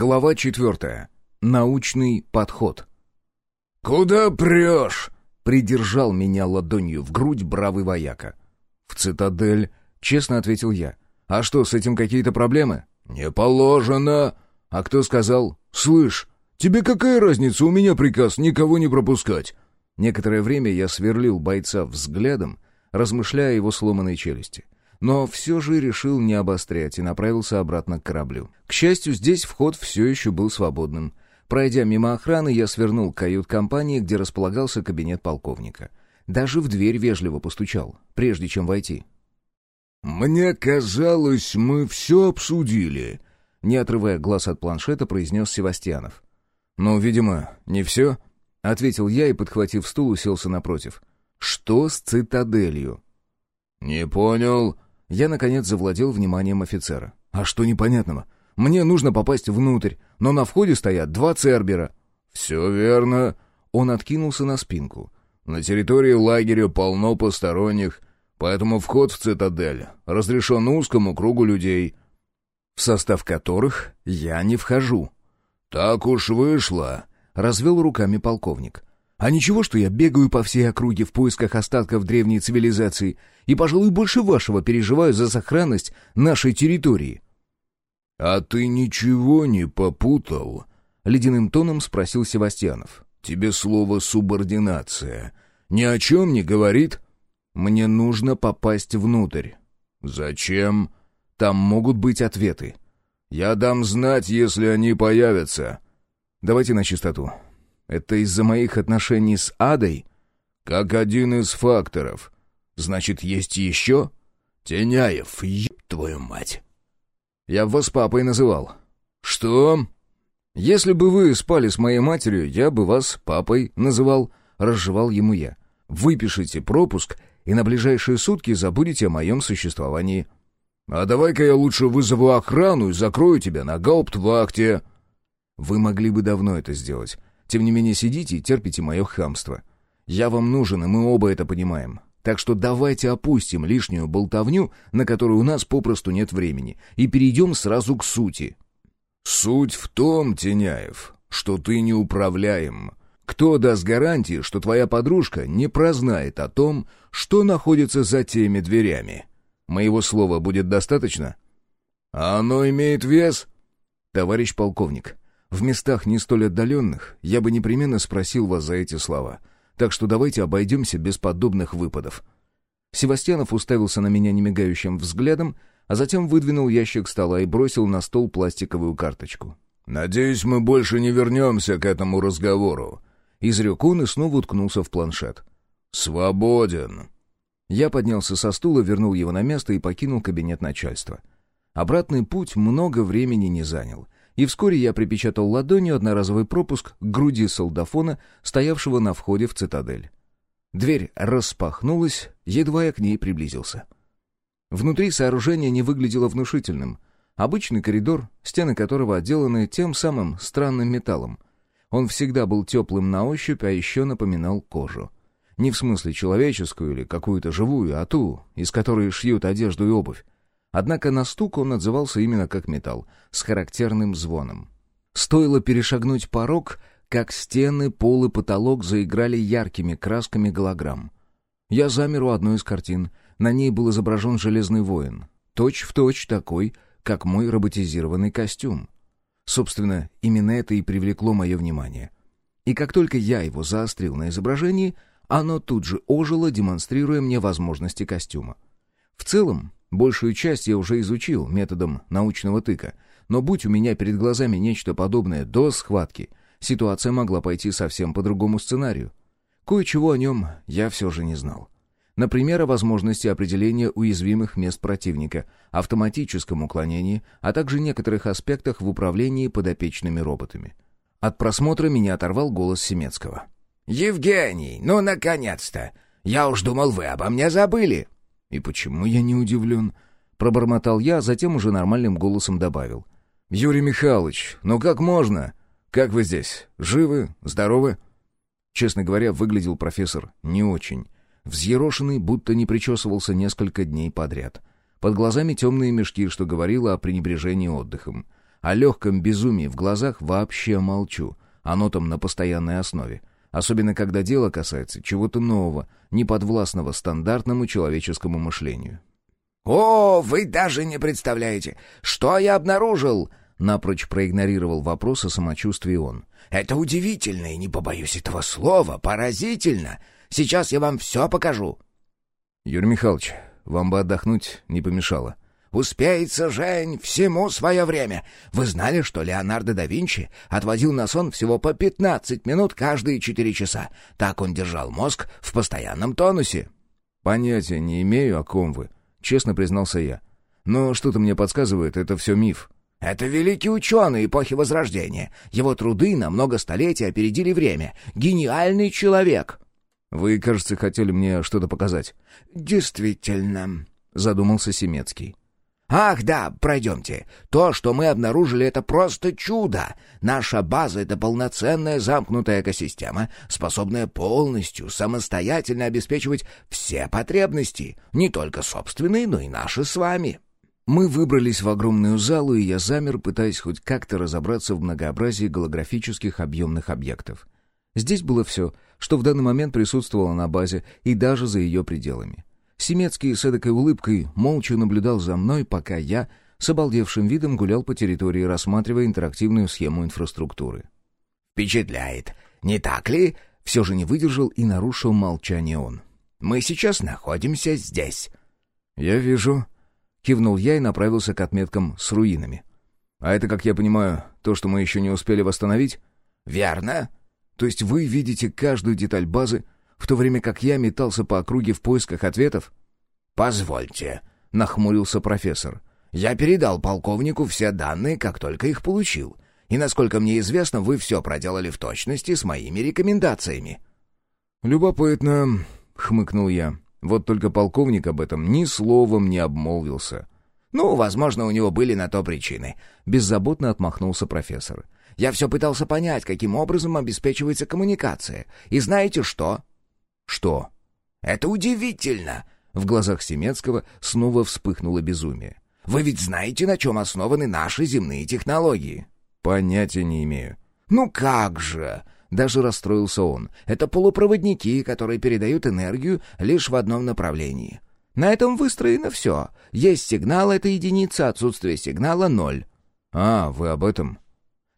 Глава четвертая. Научный подход. «Куда прешь?» — придержал меня ладонью в грудь бравый вояка. «В цитадель», — честно ответил я. «А что, с этим какие-то проблемы?» «Не положено». «А кто сказал?» «Слышь, тебе какая разница, у меня приказ никого не пропускать». Некоторое время я сверлил бойца взглядом, размышляя о его сломанной челюсти. Но все же решил не обострять и направился обратно к кораблю. К счастью, здесь вход все еще был свободным. Пройдя мимо охраны, я свернул к кают-компании, где располагался кабинет полковника. Даже в дверь вежливо постучал, прежде чем войти. «Мне казалось, мы все обсудили», — не отрывая глаз от планшета, произнес Севастьянов. «Ну, видимо, не все», — ответил я и, подхватив стул, уселся напротив. «Что с цитаделью?» «Не понял», я, наконец, завладел вниманием офицера. «А что непонятного? Мне нужно попасть внутрь, но на входе стоят два цербера». «Все верно». Он откинулся на спинку. «На территории лагеря полно посторонних, поэтому вход в цитадель разрешен узкому кругу людей» в состав которых я не вхожу. «Так уж вышло», — развел руками полковник. А ничего, что я бегаю по всей округе в поисках остатков древней цивилизации и, пожалуй, больше вашего переживаю за сохранность нашей территории». «А ты ничего не попутал?» — ледяным тоном спросил Севастьянов. «Тебе слово «субординация» ни о чем не говорит?» «Мне нужно попасть внутрь». «Зачем?» «Там могут быть ответы». «Я дам знать, если они появятся». «Давайте на чистоту. Это из-за моих отношений с Адой? Как один из факторов. Значит, есть еще? Теняев, еб твою мать. Я вас папой называл. Что? Если бы вы спали с моей матерью, я бы вас папой называл, разжевал ему я. Выпишите пропуск и на ближайшие сутки забудете о моем существовании. А давай-ка я лучше вызову охрану и закрою тебя на гауптвахте. Вы могли бы давно это сделать. Тем не менее сидите и терпите мое хамство. Я вам нужен, и мы оба это понимаем. Так что давайте опустим лишнюю болтовню, на которую у нас попросту нет времени, и перейдем сразу к сути». «Суть в том, Теняев, что ты неуправляем. Кто даст гарантии, что твоя подружка не прознает о том, что находится за теми дверями? Моего слова будет достаточно?» «А оно имеет вес?» «Товарищ полковник, в местах не столь отдаленных я бы непременно спросил вас за эти слова. Так что давайте обойдемся без подобных выпадов». Севастьянов уставился на меня немигающим взглядом, а затем выдвинул ящик стола и бросил на стол пластиковую карточку. «Надеюсь, мы больше не вернемся к этому разговору», — изрек он и снова уткнулся в планшет. «Свободен». Я поднялся со стула, вернул его на место и покинул кабинет начальства. Обратный путь много времени не занял — и вскоре я припечатал ладонью одноразовый пропуск к груди солдафона, стоявшего на входе в цитадель. Дверь распахнулась, едва я к ней приблизился. Внутри сооружение не выглядело внушительным. Обычный коридор, стены которого отделаны тем самым странным металлом. Он всегда был теплым на ощупь, а еще напоминал кожу. Не в смысле человеческую или какую-то живую, а ту, из которой шьют одежду и обувь. Однако на стук он отзывался именно как металл, с характерным звоном. Стоило перешагнуть порог, как стены, пол и потолок заиграли яркими красками голограмм. Я замер у одной из картин. На ней был изображен Железный воин. Точь в точь такой, как мой роботизированный костюм. Собственно, именно это и привлекло мое внимание. И как только я его заострил на изображении, оно тут же ожило, демонстрируя мне возможности костюма. В целом, Большую часть я уже изучил методом научного тыка, но будь у меня перед глазами нечто подобное до схватки, ситуация могла пойти совсем по другому сценарию. Кое-чего о нем я все же не знал. Например, о возможности определения уязвимых мест противника, автоматическом уклонении, а также некоторых аспектах в управлении подопечными роботами. От просмотра меня оторвал голос Семецкого. «Евгений, ну, наконец-то! Я уж думал, вы обо мне забыли!» «И почему я не удивлен?» Пробормотал я, затем уже нормальным голосом добавил. «Юрий Михайлович, ну как можно? Как вы здесь? Живы? Здоровы?» Честно говоря, выглядел профессор не очень. Взъерошенный, будто не причесывался несколько дней подряд. Под глазами темные мешки, что говорило о пренебрежении отдыхом. О легком безумии в глазах вообще молчу. Оно там на постоянной основе. Особенно, когда дело касается чего-то нового, неподвластного стандартному человеческому мышлению. «О, вы даже не представляете, что я обнаружил!» Напрочь проигнорировал вопрос о самочувствии он. «Это удивительно, и не побоюсь этого слова, поразительно! Сейчас я вам все покажу!» «Юрий Михайлович, вам бы отдохнуть не помешало». «Успеется, Жень, всему свое время. Вы знали, что Леонардо да Винчи отводил на сон всего по 15 минут каждые 4 часа? Так он держал мозг в постоянном тонусе». «Понятия не имею, о ком вы», — честно признался я. «Но что-то мне подсказывает, это все миф». Это великий ученый эпохи Возрождения. Его труды на много столетий опередили время. Гениальный человек. Вы, кажется, хотели мне что-то показать. Действительно, задумался Семецкий. Ах, да, пройдемте. То, что мы обнаружили, это просто чудо. Наша база — это полноценная замкнутая экосистема, способная полностью, самостоятельно обеспечивать все потребности, не только собственные, но и наши с вами. Мы выбрались в огромную залу, и я замер, пытаясь хоть как-то разобраться в многообразии голографических объемных объектов. Здесь было все, что в данный момент присутствовало на базе и даже за ее пределами. Семецкий с эдакой улыбкой молча наблюдал за мной, пока я с обалдевшим видом гулял по территории, рассматривая интерактивную схему инфраструктуры. «Впечатляет, не так ли?» Все же не выдержал и нарушил молчание он. «Мы сейчас находимся здесь». «Я вижу», Кивнул я и направился к отметкам с руинами. «А это, как я понимаю, то, что мы еще не успели восстановить?» «Верно». «То есть вы видите каждую деталь базы, в то время как я метался по округе в поисках ответов?» «Позвольте», — нахмурился профессор. «Я передал полковнику все данные, как только их получил. И, насколько мне известно, вы все проделали в точности с моими рекомендациями». «Любопытно», — хмыкнул я. Вот только полковник об этом ни словом не обмолвился. «Ну, возможно, у него были на то причины», — беззаботно отмахнулся профессор. «Я все пытался понять, каким образом обеспечивается коммуникация. И знаете что?» «Что?» «Это удивительно!» В глазах Семецкого снова вспыхнуло безумие. «Вы ведь знаете, на чем основаны наши земные технологии?» «Понятия не имею». «Ну как же!» Даже расстроился он. Это полупроводники, которые передают энергию лишь в одном направлении. На этом выстроено все. Есть сигнал — это единица, отсутствие сигнала — ноль. А, вы об этом?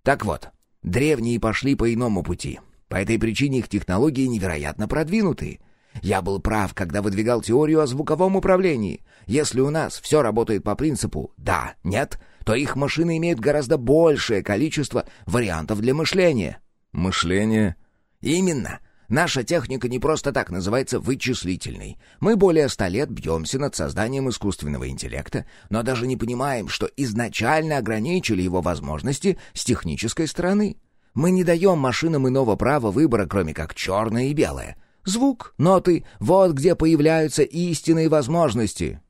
Так вот, древние пошли по иному пути. По этой причине их технологии невероятно продвинутые. Я был прав, когда выдвигал теорию о звуковом управлении. Если у нас все работает по принципу «да», «нет», то их машины имеют гораздо большее количество вариантов для мышления. Мышление? Именно. Наша техника не просто так называется вычислительной. Мы более ста лет бьемся над созданием искусственного интеллекта, но даже не понимаем, что изначально ограничили его возможности с технической стороны. Мы не даем машинам иного права выбора, кроме как черное и белое. Звук, ноты — вот где появляются истинные возможности.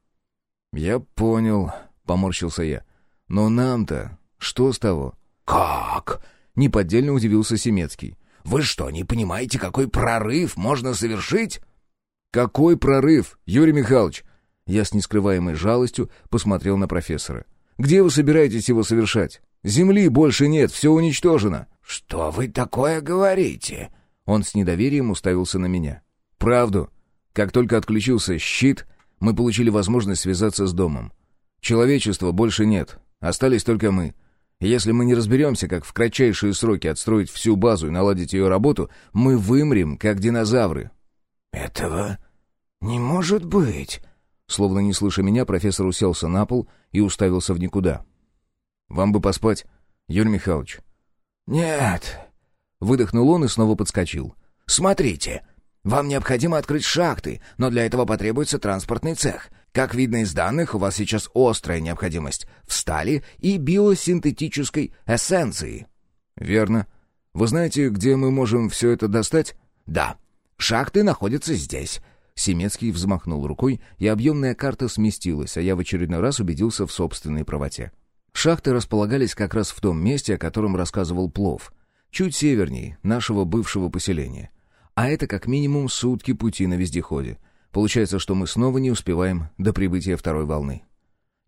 «Я понял», — поморщился я. «Но нам-то что с того?» «Как?» Неподдельно удивился Семецкий. «Вы что, не понимаете, какой прорыв можно совершить?» «Какой прорыв, Юрий Михайлович?» Я с нескрываемой жалостью посмотрел на профессора. «Где вы собираетесь его совершать? Земли больше нет, все уничтожено». «Что вы такое говорите?» Он с недоверием уставился на меня. «Правду. Как только отключился щит, мы получили возможность связаться с домом. Человечества больше нет, остались только мы. Если мы не разберемся, как в кратчайшие сроки отстроить всю базу и наладить ее работу, мы вымрем, как динозавры». «Этого не может быть!» Словно не слыша меня, профессор уселся на пол и уставился в никуда. «Вам бы поспать, Юрий Михайлович». «Нет». Выдохнул он и снова подскочил. «Смотрите, вам необходимо открыть шахты, но для этого потребуется транспортный цех. Как видно из данных, у вас сейчас острая необходимость в стали и биосинтетической эссенции. Верно. Вы знаете, где мы можем все это достать? Да. Шахты находятся здесь. Семецкий взмахнул рукой, и объемная карта сместилась, а я в очередной раз убедился в собственной правоте. Шахты располагались как раз в том месте, о котором рассказывал Плов, чуть севернее нашего бывшего поселения. А это как минимум сутки пути на вездеходе — Получается, что мы снова не успеваем до прибытия второй волны.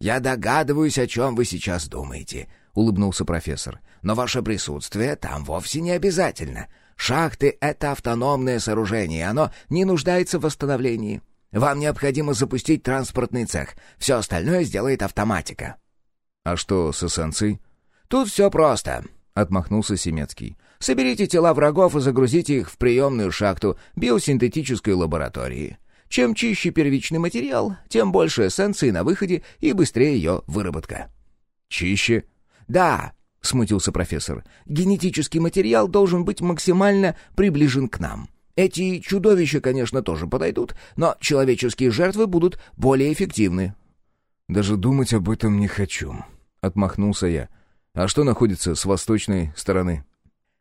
«Я догадываюсь, о чем вы сейчас думаете», — улыбнулся профессор. «Но ваше присутствие там вовсе не обязательно. Шахты — это автономное сооружение, оно не нуждается в восстановлении. Вам необходимо запустить транспортный цех. Все остальное сделает автоматика». «А что с эссенцией?» «Тут все просто», — отмахнулся Семецкий. «Соберите тела врагов и загрузите их в приемную шахту биосинтетической лаборатории. Чем чище первичный материал, тем больше эссенции на выходе и быстрее ее выработка». «Чище?» «Да», — смутился профессор. «Генетический материал должен быть максимально приближен к нам. Эти чудовища, конечно, тоже подойдут, но человеческие жертвы будут более эффективны». «Даже думать об этом не хочу», — отмахнулся я. «А что находится с восточной стороны?»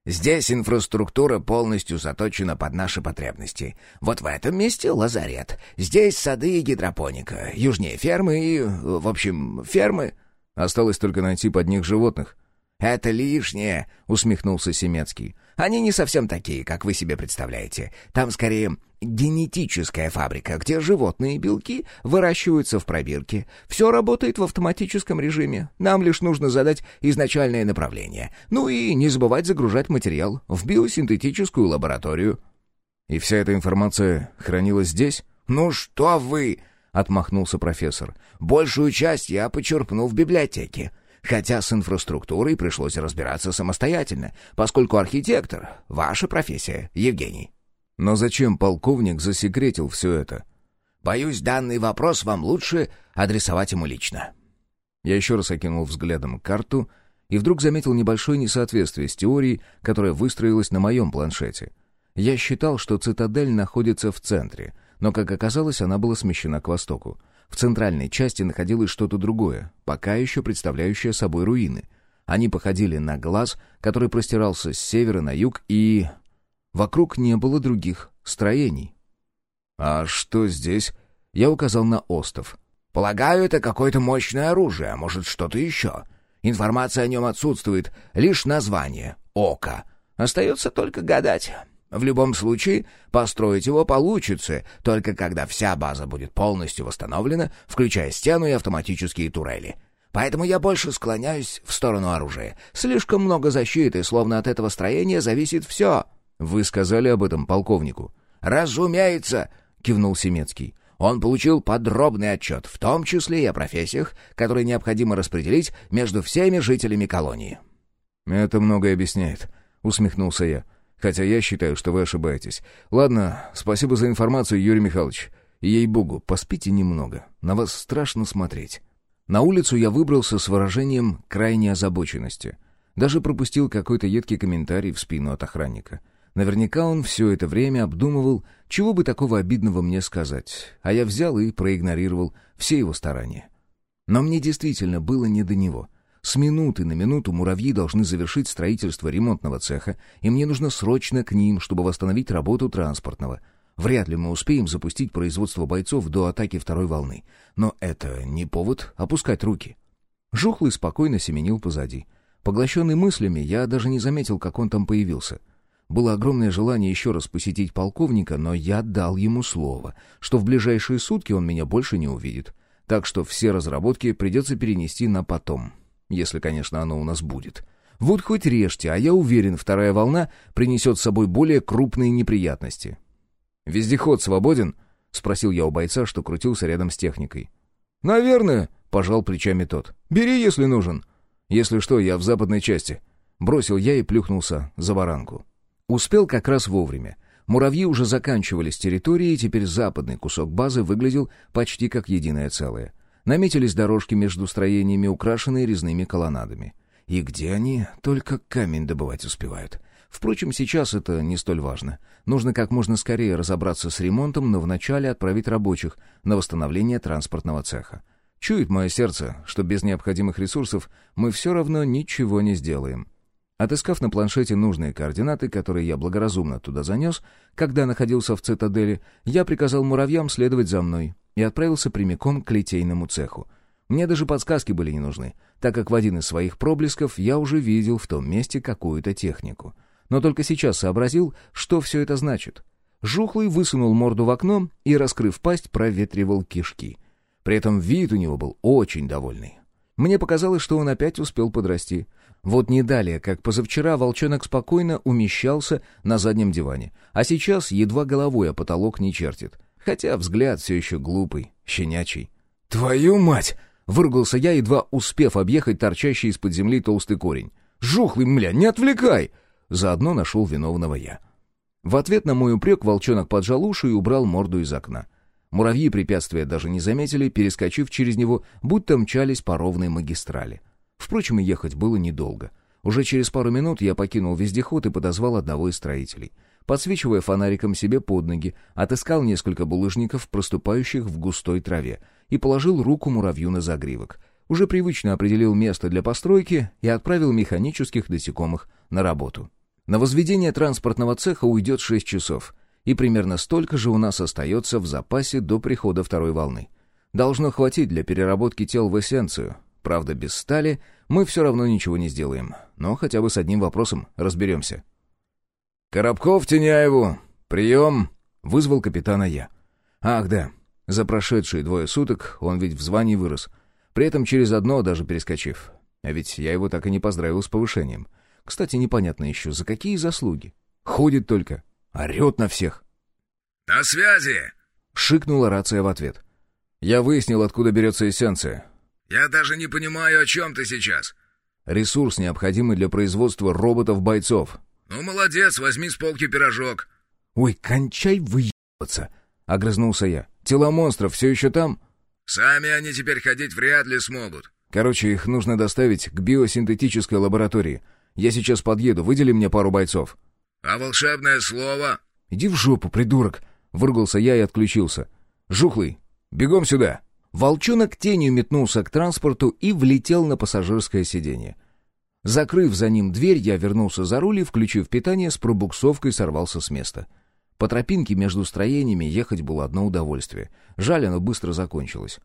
Здесь инфраструктура полностью заточена под наши потребности. Вот в этом месте лазарет. Здесь сады и гидропоника. Южнее фермы и... В общем, фермы. Осталось только найти под них животных. «Это лишнее», — усмехнулся Семецкий. «Они не совсем такие, как вы себе представляете. Там скорее генетическая фабрика, где животные белки выращиваются в пробирке. Все работает в автоматическом режиме. Нам лишь нужно задать изначальное направление. Ну и не забывать загружать материал в биосинтетическую лабораторию». «И вся эта информация хранилась здесь?» «Ну что вы!» — отмахнулся профессор. «Большую часть я почерпну в библиотеке. Хотя с инфраструктурой пришлось разбираться самостоятельно, поскольку архитектор — ваша профессия, Евгений». «Но зачем полковник засекретил все это?» «Боюсь, данный вопрос вам лучше адресовать ему лично». Я еще раз окинул взглядом карту и вдруг заметил небольшое несоответствие с теорией, которая выстроилась на моем планшете. Я считал, что цитадель находится в центре, но, как оказалось, она была смещена к востоку. В центральной части находилось что-то другое, пока еще представляющее собой руины. Они походили на глаз, который простирался с севера на юг, и... Вокруг не было других строений. «А что здесь?» Я указал на остов. «Полагаю, это какое-то мощное оружие, а может, что-то еще. Информация о нем отсутствует, лишь название — Ока. Остается только гадать». В любом случае, построить его получится, только когда вся база будет полностью восстановлена, включая стену и автоматические турели. Поэтому я больше склоняюсь в сторону оружия. Слишком много защиты, словно от этого строения зависит все. Вы сказали об этом полковнику? Разумеется, кивнул Семецкий. Он получил подробный отчет, в том числе и о профессиях, которые необходимо распределить между всеми жителями колонии. «Это многое объясняет», — усмехнулся я. Хотя я считаю, что вы ошибаетесь. Ладно, спасибо за информацию, Юрий Михайлович. Ей-богу, поспите немного. На вас страшно смотреть. На улицу я выбрался с выражением крайней озабоченности. Даже пропустил какой-то едкий комментарий в спину от охранника. Наверняка он все это время обдумывал, чего бы такого обидного мне сказать, а я взял и проигнорировал все его старания. Но мне действительно было не до него — с минуты на минуту муравьи должны завершить строительство ремонтного цеха, и мне нужно срочно к ним, чтобы восстановить работу транспортного. Вряд ли мы успеем запустить производство бойцов до атаки второй волны. Но это не повод опускать руки. Жухлый спокойно семенил позади. Поглощенный мыслями, я даже не заметил, как он там появился. Было огромное желание еще раз посетить полковника, но я дал ему слово, что в ближайшие сутки он меня больше не увидит. Так что все разработки придется перенести на потом если, конечно, оно у нас будет. Вот хоть режьте, а я уверен, вторая волна принесет с собой более крупные неприятности. «Вездеход свободен?» — спросил я у бойца, что крутился рядом с техникой. «Наверное», — пожал плечами тот. «Бери, если нужен». «Если что, я в западной части». Бросил я и плюхнулся за баранку. Успел как раз вовремя. Муравьи уже заканчивали с территории, и теперь западный кусок базы выглядел почти как единое целое. Наметились дорожки между строениями, украшенные резными колоннадами. И где они только камень добывать успевают? Впрочем, сейчас это не столь важно. Нужно как можно скорее разобраться с ремонтом, но вначале отправить рабочих на восстановление транспортного цеха. Чует мое сердце, что без необходимых ресурсов мы все равно ничего не сделаем. Отыскав на планшете нужные координаты, которые я благоразумно туда занес, когда находился в цитадели, я приказал муравьям следовать за мной и отправился прямиком к литейному цеху. Мне даже подсказки были не нужны, так как в один из своих проблесков я уже видел в том месте какую-то технику. Но только сейчас сообразил, что все это значит. Жухлый высунул морду в окно и, раскрыв пасть, проветривал кишки. При этом вид у него был очень довольный. Мне показалось, что он опять успел подрасти. Вот не далее, как позавчера, волчонок спокойно умещался на заднем диване, а сейчас едва головой о потолок не чертит. Хотя взгляд все еще глупый, щенячий. «Твою мать!» — выругался я, едва успев объехать торчащий из-под земли толстый корень. «Жухлый, мля, не отвлекай!» Заодно нашел виновного я. В ответ на мой упрек волчонок поджал уши и убрал морду из окна. Муравьи препятствия даже не заметили, перескочив через него, будто мчались по ровной магистрали. Впрочем, ехать было недолго. Уже через пару минут я покинул вездеход и подозвал одного из строителей. Подсвечивая фонариком себе под ноги, отыскал несколько булыжников, проступающих в густой траве, и положил руку муравью на загривок. Уже привычно определил место для постройки и отправил механических насекомых на работу. На возведение транспортного цеха уйдет 6 часов — и примерно столько же у нас остается в запасе до прихода второй волны. Должно хватить для переработки тел в эссенцию. Правда, без стали мы все равно ничего не сделаем, но хотя бы с одним вопросом разберемся. «Коробков Теняеву! Прием!» — вызвал капитана я. «Ах, да. За прошедшие двое суток он ведь в звании вырос, при этом через одно даже перескочив. А ведь я его так и не поздравил с повышением. Кстати, непонятно еще, за какие заслуги. Ходит только, Орет на всех. «На связи!» — шикнула рация в ответ. Я выяснил, откуда берется эссенция. «Я даже не понимаю, о чем ты сейчас». «Ресурс, необходимый для производства роботов-бойцов». «Ну, молодец, возьми с полки пирожок». «Ой, кончай выебаться!» — огрызнулся я. «Тела монстров все еще там?» «Сами они теперь ходить вряд ли смогут». «Короче, их нужно доставить к биосинтетической лаборатории. Я сейчас подъеду, выдели мне пару бойцов». «А волшебное слово?» «Иди в жопу, придурок!» — выругался я и отключился. «Жухлый, бегом сюда!» Волчонок тенью метнулся к транспорту и влетел на пассажирское сиденье. Закрыв за ним дверь, я вернулся за руль и, включив питание, с пробуксовкой сорвался с места. По тропинке между строениями ехать было одно удовольствие. Жаль, оно быстро закончилось.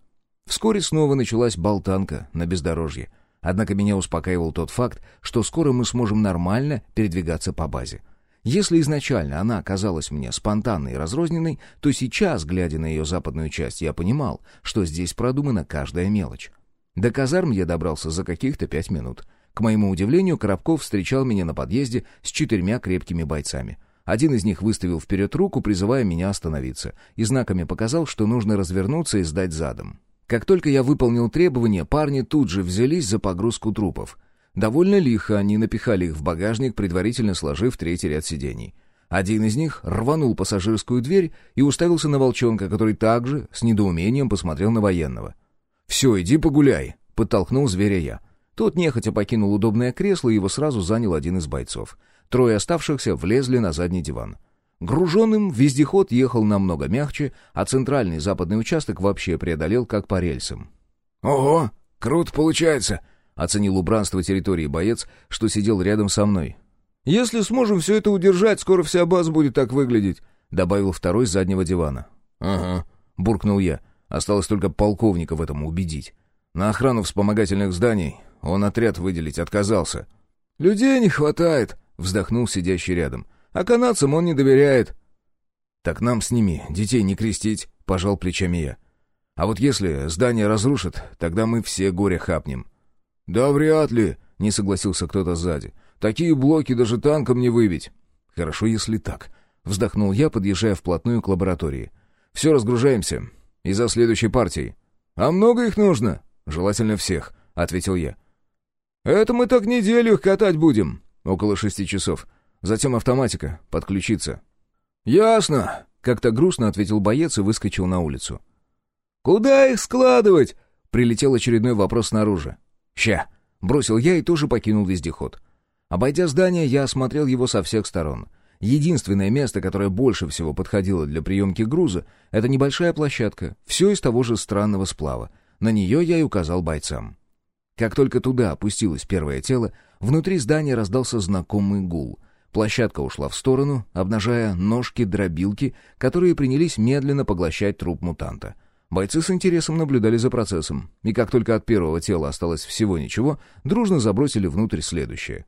Вскоре снова началась болтанка на бездорожье. Однако меня успокаивал тот факт, что скоро мы сможем нормально передвигаться по базе. Если изначально она казалась мне спонтанной и разрозненной, то сейчас, глядя на ее западную часть, я понимал, что здесь продумана каждая мелочь. До казарм я добрался за каких-то пять минут. К моему удивлению, Коробков встречал меня на подъезде с четырьмя крепкими бойцами. Один из них выставил вперед руку, призывая меня остановиться, и знаками показал, что нужно развернуться и сдать задом. Как только я выполнил требования, парни тут же взялись за погрузку трупов. Довольно лихо они напихали их в багажник, предварительно сложив третий ряд сидений. Один из них рванул пассажирскую дверь и уставился на волчонка, который также с недоумением посмотрел на военного. «Все, иди погуляй», — подтолкнул зверя я. Тот нехотя покинул удобное кресло, и его сразу занял один из бойцов. Трое оставшихся влезли на задний диван. Груженным вездеход ехал намного мягче, а центральный западный участок вообще преодолел как по рельсам. «Ого, круто получается!» оценил убранство территории боец, что сидел рядом со мной. «Если сможем все это удержать, скоро вся база будет так выглядеть», — добавил второй с заднего дивана. «Ага», — буркнул я. Осталось только полковника в этом убедить. На охрану вспомогательных зданий он отряд выделить отказался. «Людей не хватает», — вздохнул сидящий рядом. «А канадцам он не доверяет». «Так нам с ними детей не крестить», — пожал плечами я. «А вот если здание разрушат, тогда мы все горе хапнем». «Да вряд ли», — не согласился кто-то сзади. «Такие блоки даже танком не выбить». «Хорошо, если так», — вздохнул я, подъезжая вплотную к лаборатории. «Все, разгружаемся. И за следующей партией». «А много их нужно?» «Желательно всех», — ответил я. «Это мы так неделю их катать будем». «Около шести часов. Затем автоматика. Подключиться». «Ясно», — как-то грустно ответил боец и выскочил на улицу. «Куда их складывать?» — прилетел очередной вопрос снаружи. «Ща!» — бросил я и тоже покинул вездеход. Обойдя здание, я осмотрел его со всех сторон. Единственное место, которое больше всего подходило для приемки груза, это небольшая площадка, все из того же странного сплава. На нее я и указал бойцам. Как только туда опустилось первое тело, внутри здания раздался знакомый гул. Площадка ушла в сторону, обнажая ножки-дробилки, которые принялись медленно поглощать труп мутанта — Бойцы с интересом наблюдали за процессом, и как только от первого тела осталось всего ничего, дружно забросили внутрь следующее.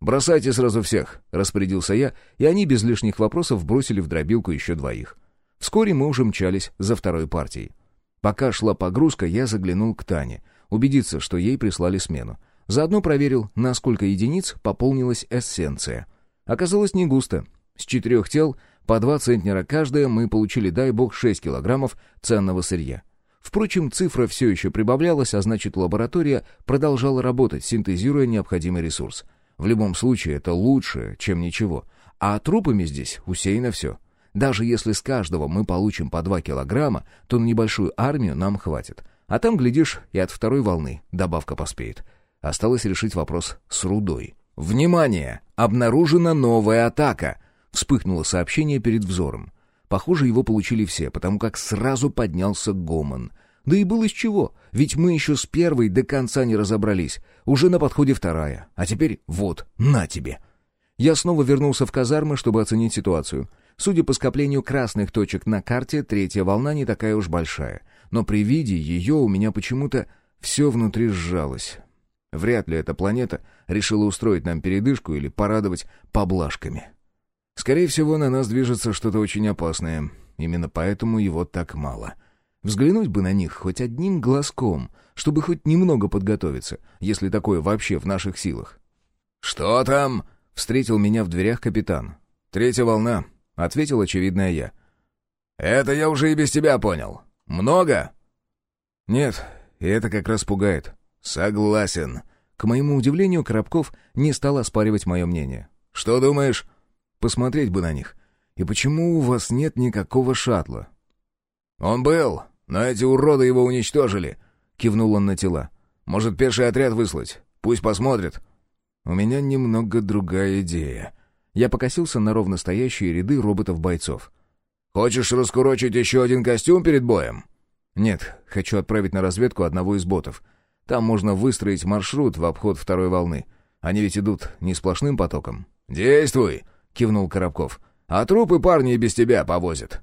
«Бросайте сразу всех», — распорядился я, и они без лишних вопросов бросили в дробилку еще двоих. Вскоре мы уже мчались за второй партией. Пока шла погрузка, я заглянул к Тане, убедиться, что ей прислали смену. Заодно проверил, на сколько единиц пополнилась эссенция. Оказалось не густо. С четырех тел, по два центнера каждое, мы получили, дай бог, 6 килограммов ценного сырья. Впрочем, цифра все еще прибавлялась, а значит, лаборатория продолжала работать, синтезируя необходимый ресурс. В любом случае, это лучше, чем ничего. А трупами здесь усеяно все. Даже если с каждого мы получим по 2 килограмма, то на небольшую армию нам хватит. А там, глядишь, и от второй волны добавка поспеет. Осталось решить вопрос с рудой. «Внимание! Обнаружена новая атака!» Вспыхнуло сообщение перед взором. Похоже, его получили все, потому как сразу поднялся гомон. Да и было из чего, ведь мы еще с первой до конца не разобрались. Уже на подходе вторая. А теперь вот, на тебе. Я снова вернулся в казармы, чтобы оценить ситуацию. Судя по скоплению красных точек на карте, третья волна не такая уж большая. Но при виде ее у меня почему-то все внутри сжалось. Вряд ли эта планета решила устроить нам передышку или порадовать поблажками. Скорее всего, на нас движется что-то очень опасное. Именно поэтому его так мало. Взглянуть бы на них хоть одним глазком, чтобы хоть немного подготовиться, если такое вообще в наших силах. «Что там?» — встретил меня в дверях капитан. «Третья волна», — ответил очевидное я. «Это я уже и без тебя понял. Много?» «Нет, и это как раз пугает». «Согласен». К моему удивлению, Коробков не стал оспаривать мое мнение. «Что думаешь?» «Посмотреть бы на них. И почему у вас нет никакого шаттла?» «Он был, но эти уроды его уничтожили», — кивнул он на тела. «Может, пеший отряд выслать? Пусть посмотрит». «У меня немного другая идея». Я покосился на ровно стоящие ряды роботов-бойцов. «Хочешь раскурочить еще один костюм перед боем?» «Нет, хочу отправить на разведку одного из ботов. Там можно выстроить маршрут в обход второй волны. Они ведь идут не сплошным потоком». «Действуй!» — кивнул Коробков. «А трупы парни и без тебя повозят».